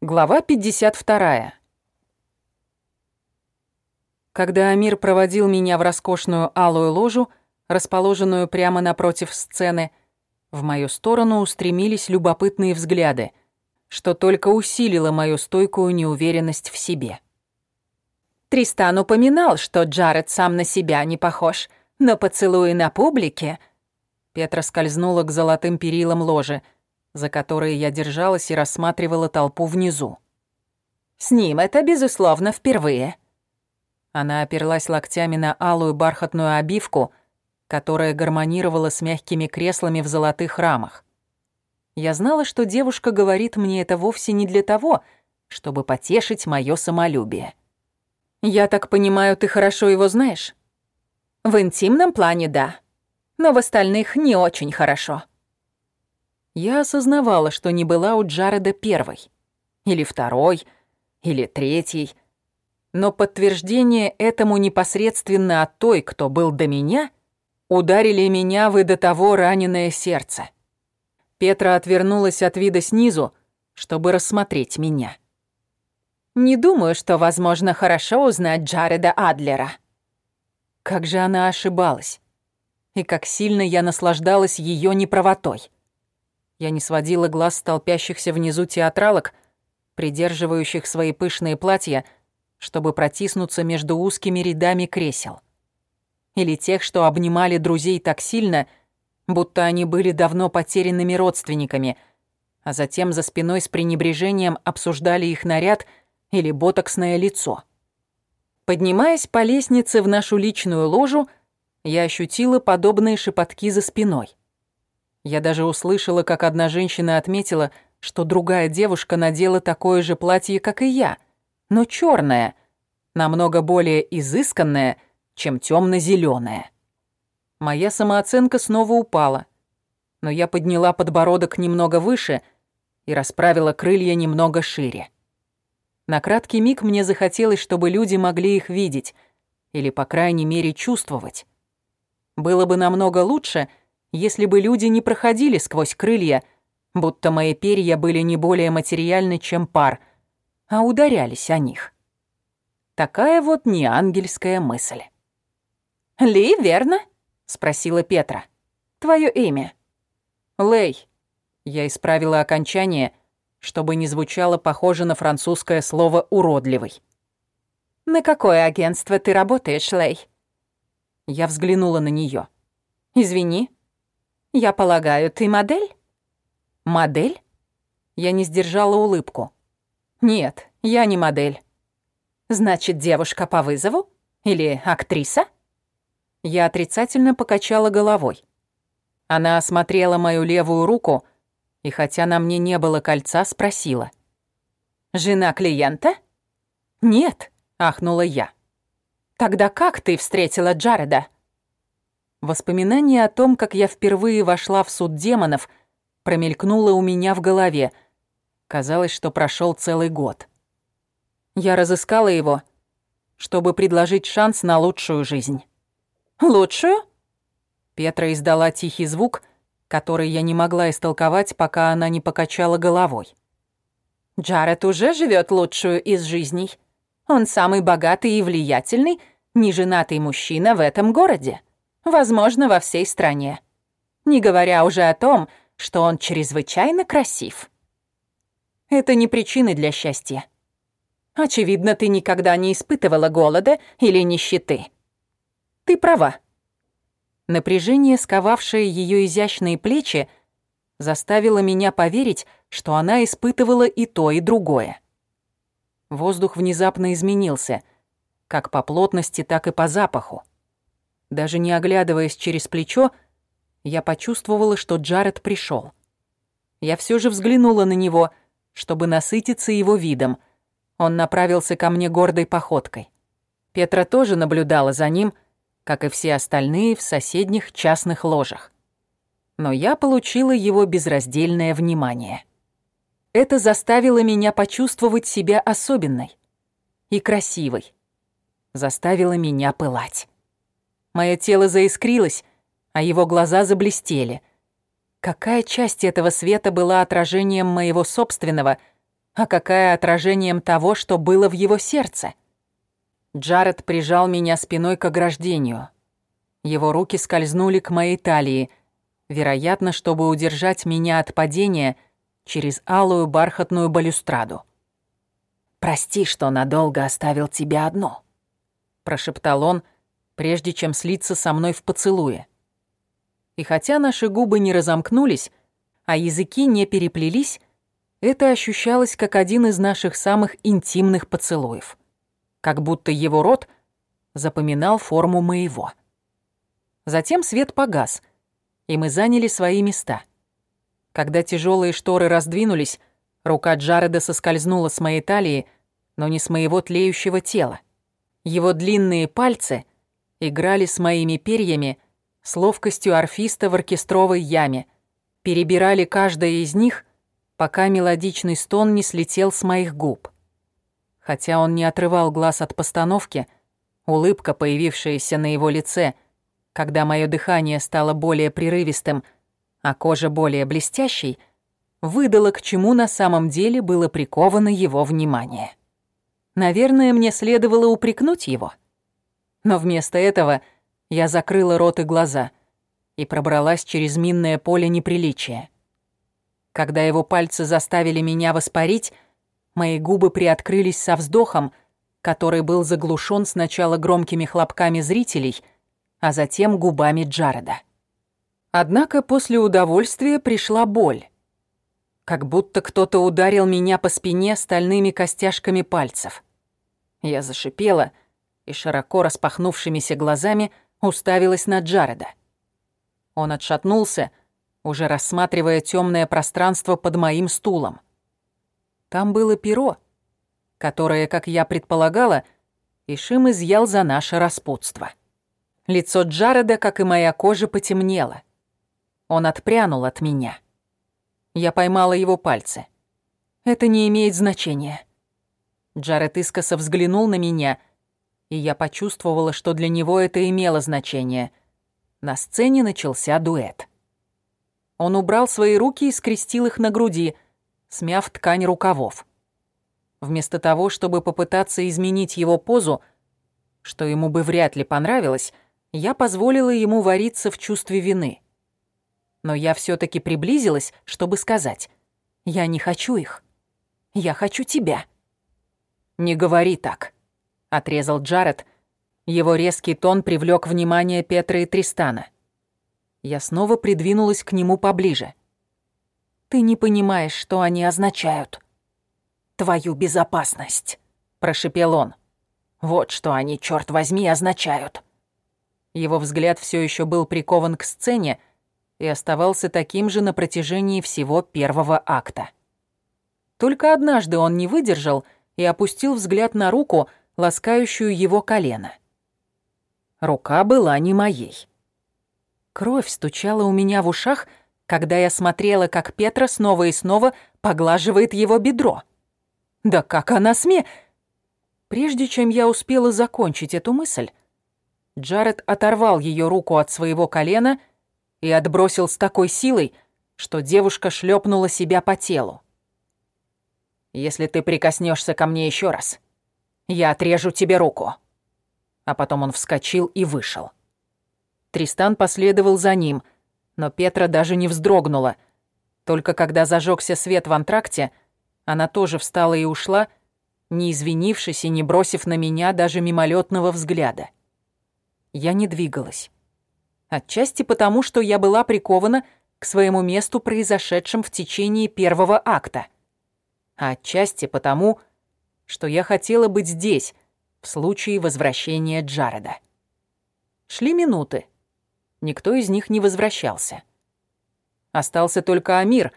Глава 52. Когда Амир проводил меня в роскошную алую ложу, расположенную прямо напротив сцены, в мою сторону устремились любопытные взгляды, что только усилило мою стойкую неуверенность в себе. Тристан упоминал, что Джаред сам на себя не похож, но поцелуи на публике... Петра скользнула к золотым перилам ложи — за которые я держалась и рассматривала толпу внизу. «С ним это, безусловно, впервые». Она оперлась локтями на алую бархатную обивку, которая гармонировала с мягкими креслами в золотых рамах. Я знала, что девушка говорит мне это вовсе не для того, чтобы потешить моё самолюбие. «Я так понимаю, ты хорошо его знаешь?» «В интимном плане, да. Но в остальных не очень хорошо». Я осознавала, что не была у Джареда первой. Или второй, или третьей. Но подтверждение этому непосредственно от той, кто был до меня, ударили меня в и до того раненое сердце. Петра отвернулась от вида снизу, чтобы рассмотреть меня. «Не думаю, что возможно хорошо узнать Джареда Адлера». Как же она ошибалась. И как сильно я наслаждалась ее неправотой. Я не сводила глаз с толпящихся внизу театралок, придерживающих свои пышные платья, чтобы протиснуться между узкими рядами кресел. Или тех, что обнимали друзей так сильно, будто они были давно потерянными родственниками, а затем за спиной с пренебрежением обсуждали их наряд или ботоксное лицо. Поднимаясь по лестнице в нашу личную ложу, я ощутила подобные шепотки за спиной. Я даже услышала, как одна женщина отметила, что другая девушка надела такое же платье, как и я, но черное, намного более изысканное, чем темно-зеленое. Моя самооценка снова упала, но я подняла подбородок немного выше и расправила крылья немного шире. На краткий миг мне захотелось, чтобы люди могли их видеть или, по крайней мере, чувствовать. Было бы намного лучше, если бы люди не проходили сквозь крылья, будто мои перья были не более материальны, чем пар, а ударялись о них. Такая вот неангельская мысль. «Ли, верно?» — спросила Петра. «Твое имя?» «Лей». Я исправила окончание, чтобы не звучало похоже на французское слово «уродливый». «На какое агентство ты работаешь, Лей?» Я взглянула на нее. «Извини, я полагаю, ты модель? Модель? Я не сдержала улыбку. Нет, я не модель. Значит, девушка по вызову? Или актриса? Я отрицательно покачала головой. Она осмотрела мою левую руку и, хотя на мне не было кольца, спросила. «Жена клиента?» «Нет», — ахнула я. «Тогда как ты встретила Джареда?» Воспоминание о том, как я впервые вошла в суд демонов, промелькнуло у меня в голове. Казалось, что прошел целый год. Я разыскала его, чтобы предложить шанс на лучшую жизнь. «Лучшую?» Петра издала тихий звук, который я не могла истолковать, пока она не покачала головой. «Джаред уже живет лучшую из жизней. Он самый богатый и влиятельный, неженатый мужчина в этом городе возможно, во всей стране. Не говоря уже о том, что он чрезвычайно красив. Это не причины для счастья. Очевидно, ты никогда не испытывала голода или нищеты. Ты права. Напряжение, сковавшее ее изящные плечи, заставило меня поверить, что она испытывала и то, и другое. Воздух внезапно изменился, как по плотности, так и по запаху. Даже не оглядываясь через плечо, я почувствовала, что Джаред пришел. Я все же взглянула на него, чтобы насытиться его видом. Он направился ко мне гордой походкой. Петра тоже наблюдала за ним, как и все остальные в соседних частных ложах. Но я получила его безраздельное внимание. Это заставило меня почувствовать себя особенной и красивой. Заставило меня пылать. Мое тело заискрилось, а его глаза заблестели. Какая часть этого света была отражением моего собственного, а какая отражением того, что было в его сердце. Джаред прижал меня спиной к ограждению. Его руки скользнули к моей талии, вероятно, чтобы удержать меня от падения через алую бархатную балюстраду. «Прости, что надолго оставил тебя одну», — прошептал он, прежде чем слиться со мной в поцелуе. И хотя наши губы не разомкнулись, а языки не переплелись, это ощущалось как один из наших самых интимных поцелуев. Как будто его рот запоминал форму моего. Затем свет погас, и мы заняли свои места. Когда тяжелые шторы раздвинулись, рука Джареда соскользнула с моей талии, но не с моего тлеющего тела. Его длинные пальцы играли с моими перьями с ловкостью орфиста в оркестровой яме, перебирали каждое из них, пока мелодичный стон не слетел с моих губ. Хотя он не отрывал глаз от постановки, улыбка, появившаяся на его лице, когда мое дыхание стало более прерывистым, а кожа более блестящей, выдала, к чему на самом деле было приковано его внимание. Наверное, мне следовало упрекнуть его. Но вместо этого я закрыла рот и глаза и пробралась через минное поле неприличия. Когда его пальцы заставили меня воспарить, мои губы приоткрылись со вздохом, который был заглушен сначала громкими хлопками зрителей, а затем губами Джареда. Однако после удовольствия пришла боль. Как будто кто-то ударил меня по спине стальными костяшками пальцев. Я зашипела и широко распахнувшимися глазами уставилась на Джареда. Он отшатнулся, уже рассматривая темное пространство под моим стулом. Там было перо, которое, как я предполагала, Ишим изъял за наше распутство. Лицо Джареда, как и моя кожа, потемнело. Он отпрянул от меня. Я поймала его пальцы. Это не имеет значения. Джаред искоса взглянул на меня, и я почувствовала, что для него это имело значение. На сцене начался дуэт. Он убрал свои руки и скрестил их на груди, смяв ткань рукавов. Вместо того, чтобы попытаться изменить его позу, что ему бы вряд ли понравилось, я позволила ему вариться в чувстве вины. Но я все таки приблизилась, чтобы сказать, «Я не хочу их. Я хочу тебя». «Не говори так», — отрезал Джаред. Его резкий тон привлек внимание Петра и Тристана. Я снова придвинулась к нему поближе. «Ты не понимаешь, что они означают». «Твою безопасность», — прошепел он. «Вот что они, черт возьми, означают». Его взгляд все еще был прикован к сцене и оставался таким же на протяжении всего первого акта. Только однажды он не выдержал — и опустил взгляд на руку, ласкающую его колено. Рука была не моей. Кровь стучала у меня в ушах, когда я смотрела, как Петра снова и снова поглаживает его бедро. Да как она сме... Прежде чем я успела закончить эту мысль, Джаред оторвал ее руку от своего колена и отбросил с такой силой, что девушка шлепнула себя по телу. Если ты прикоснешься ко мне еще раз, я отрежу тебе руку». А потом он вскочил и вышел. Тристан последовал за ним, но Петра даже не вздрогнула. Только когда зажегся свет в антракте, она тоже встала и ушла, не извинившись и не бросив на меня даже мимолетного взгляда. Я не двигалась. Отчасти потому, что я была прикована к своему месту, произошедшим в течение первого акта — а отчасти потому, что я хотела быть здесь в случае возвращения Джареда. Шли минуты. Никто из них не возвращался. Остался только Амир,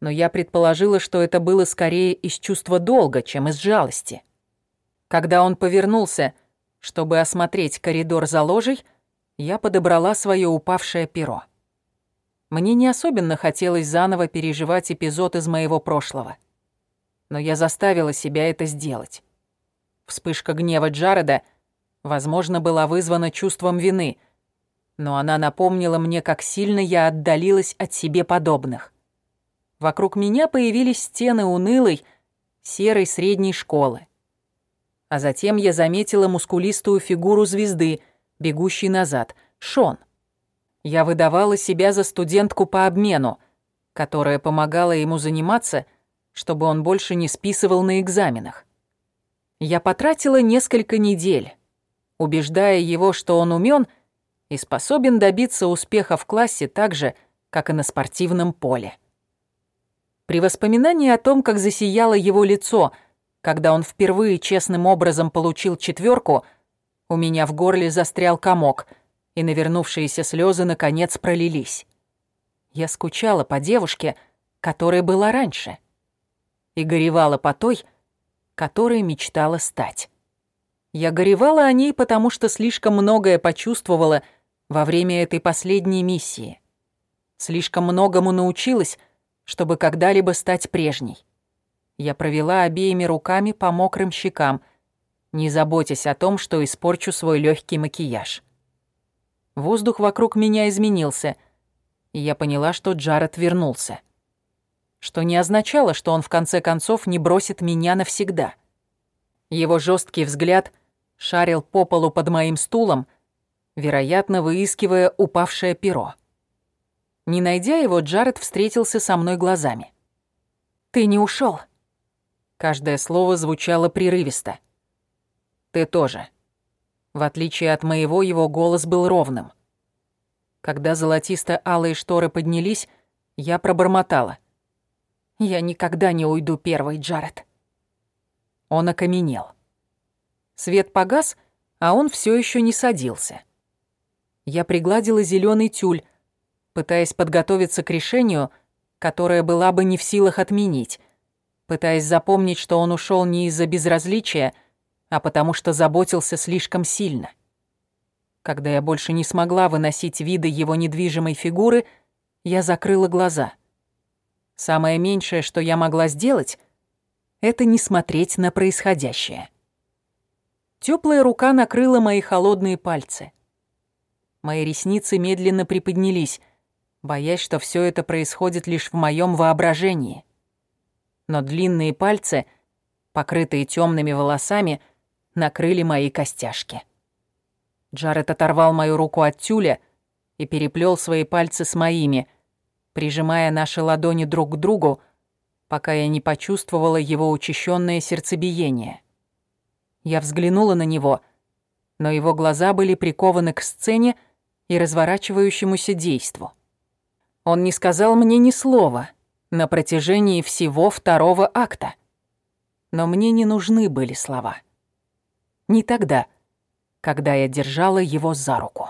но я предположила, что это было скорее из чувства долга, чем из жалости. Когда он повернулся, чтобы осмотреть коридор за ложей, я подобрала свое упавшее перо. Мне не особенно хотелось заново переживать эпизод из моего прошлого но я заставила себя это сделать. Вспышка гнева Джареда, возможно, была вызвана чувством вины, но она напомнила мне, как сильно я отдалилась от себе подобных. Вокруг меня появились стены унылой, серой средней школы. А затем я заметила мускулистую фигуру звезды, бегущей назад, Шон. Я выдавала себя за студентку по обмену, которая помогала ему заниматься, чтобы он больше не списывал на экзаменах. Я потратила несколько недель, убеждая его, что он умен и способен добиться успеха в классе так же, как и на спортивном поле. При воспоминании о том, как засияло его лицо, когда он впервые честным образом получил четверку, у меня в горле застрял комок, и навернувшиеся слезы наконец пролились. Я скучала по девушке, которая была раньше, и горевала по той, которой мечтала стать. Я горевала о ней, потому что слишком многое почувствовала во время этой последней миссии. Слишком многому научилась, чтобы когда-либо стать прежней. Я провела обеими руками по мокрым щекам, не заботясь о том, что испорчу свой легкий макияж. Воздух вокруг меня изменился, и я поняла, что Джаред вернулся. Что не означало, что он в конце концов не бросит меня навсегда. Его жесткий взгляд шарил по полу под моим стулом, вероятно, выискивая упавшее перо. Не найдя его, Джаред встретился со мной глазами. «Ты не ушел. Каждое слово звучало прерывисто. «Ты тоже». В отличие от моего, его голос был ровным. Когда золотисто-алые шторы поднялись, я пробормотала. «Я никогда не уйду первой, Джаред». Он окаменел. Свет погас, а он все еще не садился. Я пригладила зеленый тюль, пытаясь подготовиться к решению, которое была бы не в силах отменить, пытаясь запомнить, что он ушел не из-за безразличия, а потому что заботился слишком сильно. Когда я больше не смогла выносить виды его недвижимой фигуры, я закрыла глаза. Самое меньшее, что я могла сделать, это не смотреть на происходящее. Теплая рука накрыла мои холодные пальцы. Мои ресницы медленно приподнялись — боясь, что все это происходит лишь в моем воображении. Но длинные пальцы, покрытые темными волосами, накрыли мои костяшки. Джаред оторвал мою руку от тюля и переплел свои пальцы с моими, прижимая наши ладони друг к другу, пока я не почувствовала его учащенное сердцебиение. Я взглянула на него, но его глаза были прикованы к сцене и разворачивающемуся действу. Он не сказал мне ни слова на протяжении всего второго акта. Но мне не нужны были слова. Не тогда, когда я держала его за руку.